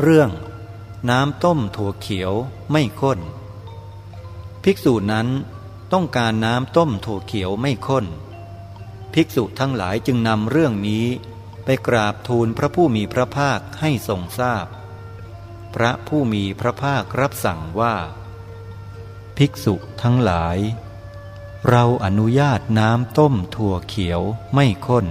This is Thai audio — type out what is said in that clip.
เรื่อง น้ำต้มถั่วเขียวไม่ข้น ภิกษุนั้นต้องการน้ำต้มถั่วเขียวไม่ข้น ภิกษุทั้งหลายจึงนำเรื่องนี้ไปกราบทูลพระผู้มีพระภาคให้ทรงทราบพพระผู้มีพระภาครับสั่งว่า ภิกษุทั้งหลาย เราอนุญาตน้ำต้มถั่วเขียวไม่ข้น